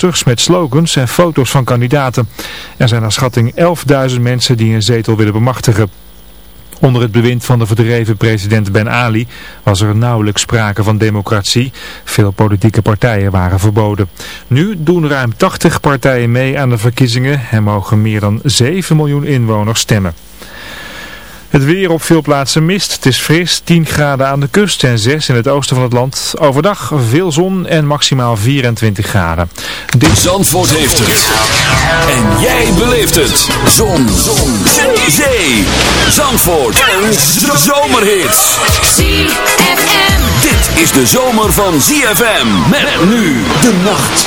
posters met slogans en foto's van kandidaten. Er zijn naar schatting 11.000 mensen die een zetel willen bemachtigen. Onder het bewind van de verdreven president Ben Ali was er nauwelijks sprake van democratie. Veel politieke partijen waren verboden. Nu doen ruim 80 partijen mee aan de verkiezingen en mogen meer dan 7 miljoen inwoners stemmen. Het weer op veel plaatsen mist. Het is fris, 10 graden aan de kust en 6 in het oosten van het land. Overdag veel zon en maximaal 24 graden. Dit... Zandvoort heeft het. En jij beleeft het. Zon. zon. Zee. Zee. Zandvoort. Een zomerhit. ZFM. Dit is de zomer van ZFM. Met nu de nacht.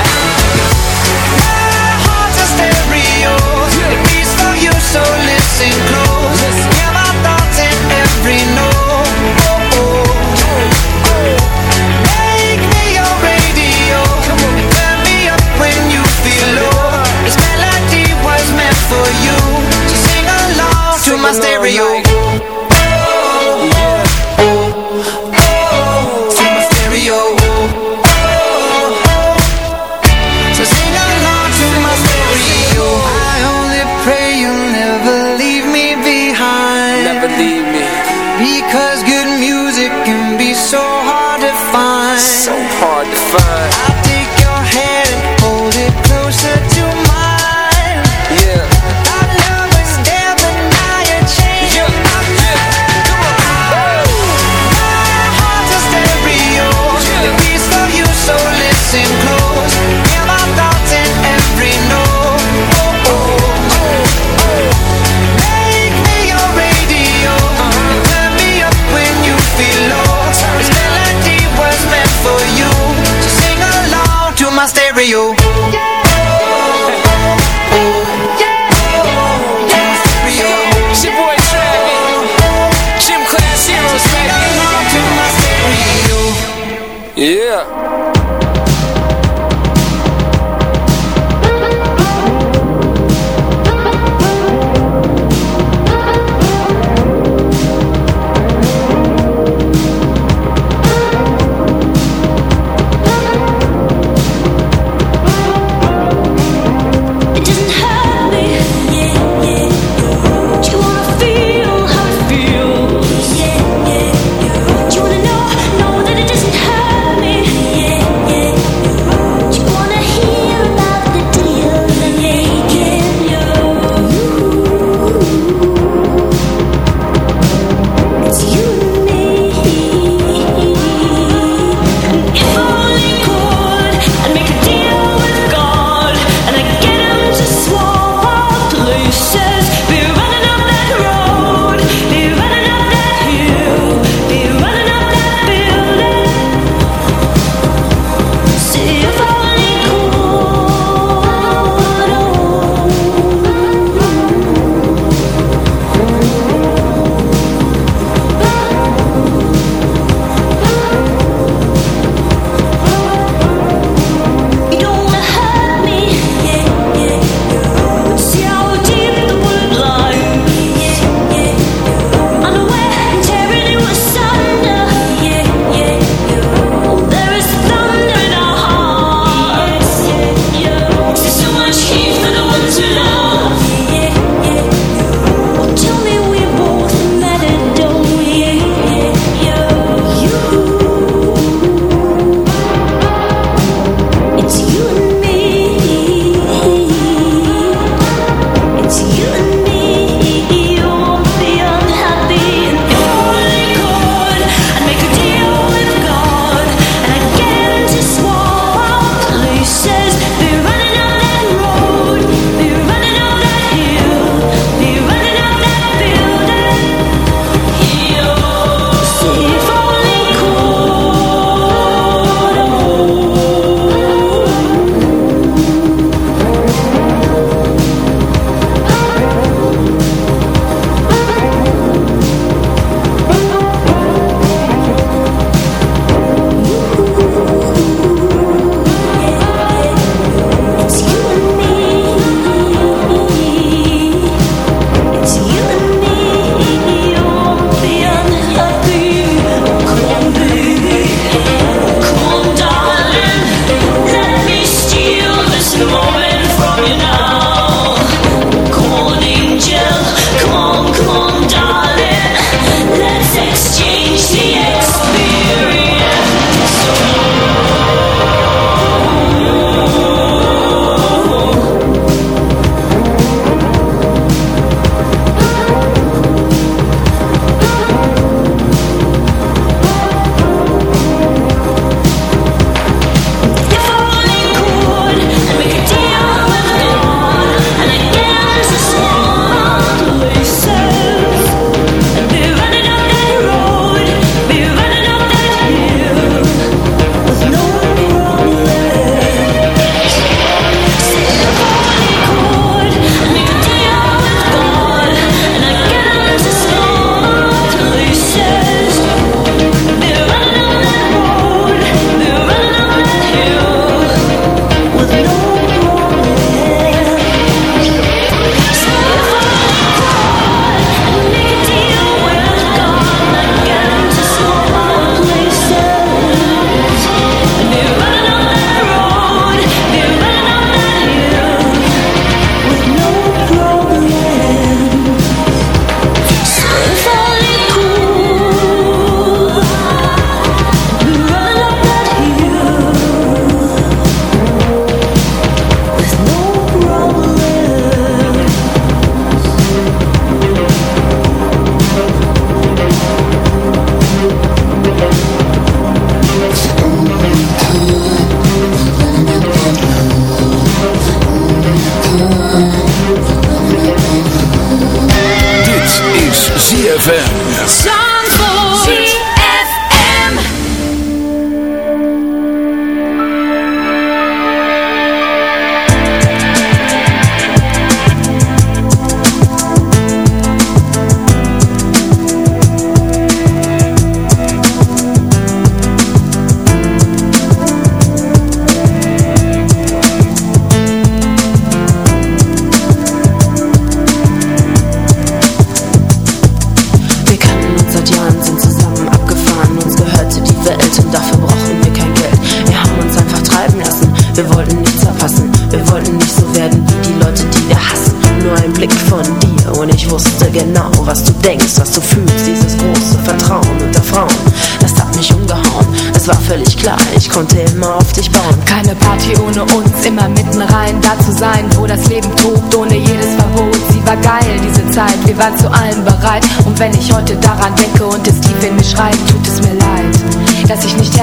and close my thoughts in every note. Make me your radio. Turn me up when you feel low. This melody was meant for you. So sing along to my stereo. so hard to find. So hard to find.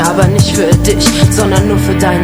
Aber nicht für dich, sondern nur für deinen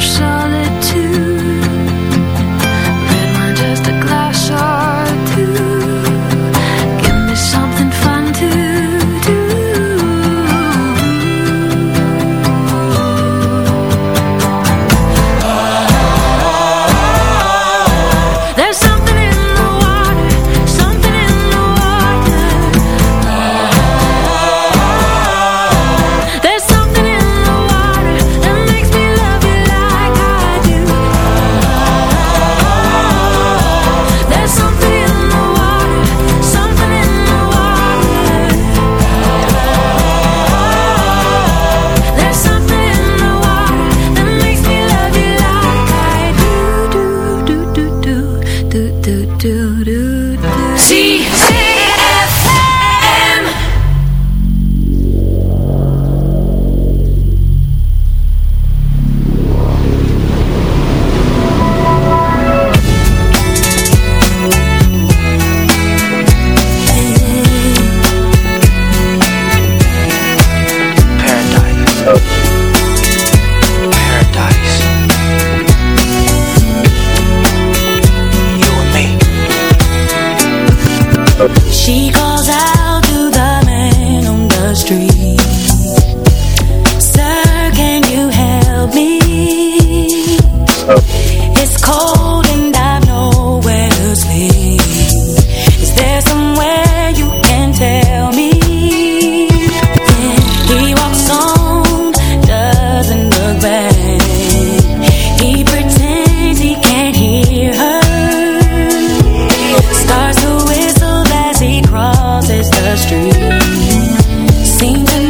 伤。crosses the street. Seeming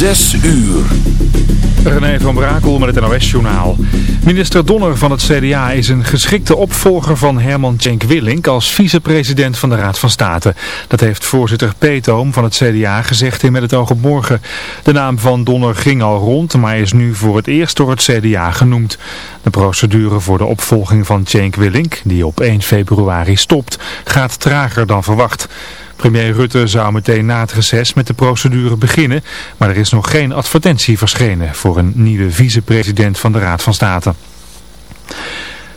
6 uur. René van Brakel met het NOS-journaal. Minister Donner van het CDA is een geschikte opvolger van Herman Tjenk Willink als vicepresident van de Raad van State. Dat heeft voorzitter Peetoom van het CDA gezegd in Met het oog op morgen. De naam van Donner ging al rond, maar is nu voor het eerst door het CDA genoemd. De procedure voor de opvolging van Tjenk Willink, die op 1 februari stopt, gaat trager dan verwacht. Premier Rutte zou meteen na het reces met de procedure beginnen, maar er is nog geen advertentie verschenen voor een nieuwe vicepresident van de Raad van State.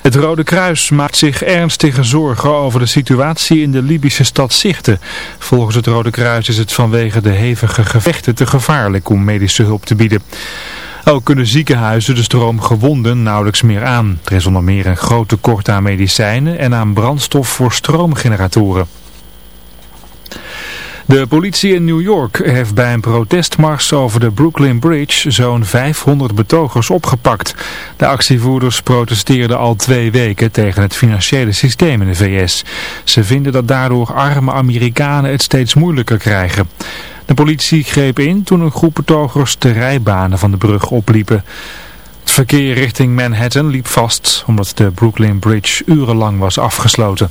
Het Rode Kruis maakt zich ernstige zorgen over de situatie in de Libische stad Sirte. Volgens het Rode Kruis is het vanwege de hevige gevechten te gevaarlijk om medische hulp te bieden. Ook kunnen ziekenhuizen de stroom gewonden nauwelijks meer aan. Er is onder meer een groot tekort aan medicijnen en aan brandstof voor stroomgeneratoren. De politie in New York heeft bij een protestmars over de Brooklyn Bridge zo'n 500 betogers opgepakt. De actievoerders protesteerden al twee weken tegen het financiële systeem in de VS. Ze vinden dat daardoor arme Amerikanen het steeds moeilijker krijgen. De politie greep in toen een groep betogers de rijbanen van de brug opliepen. Het verkeer richting Manhattan liep vast omdat de Brooklyn Bridge urenlang was afgesloten.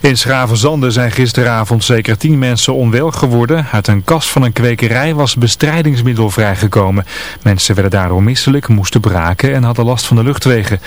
In Schravenzande zijn gisteravond zeker tien mensen onwel geworden. Uit een kast van een kwekerij was bestrijdingsmiddel vrijgekomen. Mensen werden daardoor misselijk, moesten braken en hadden last van de luchtwegen.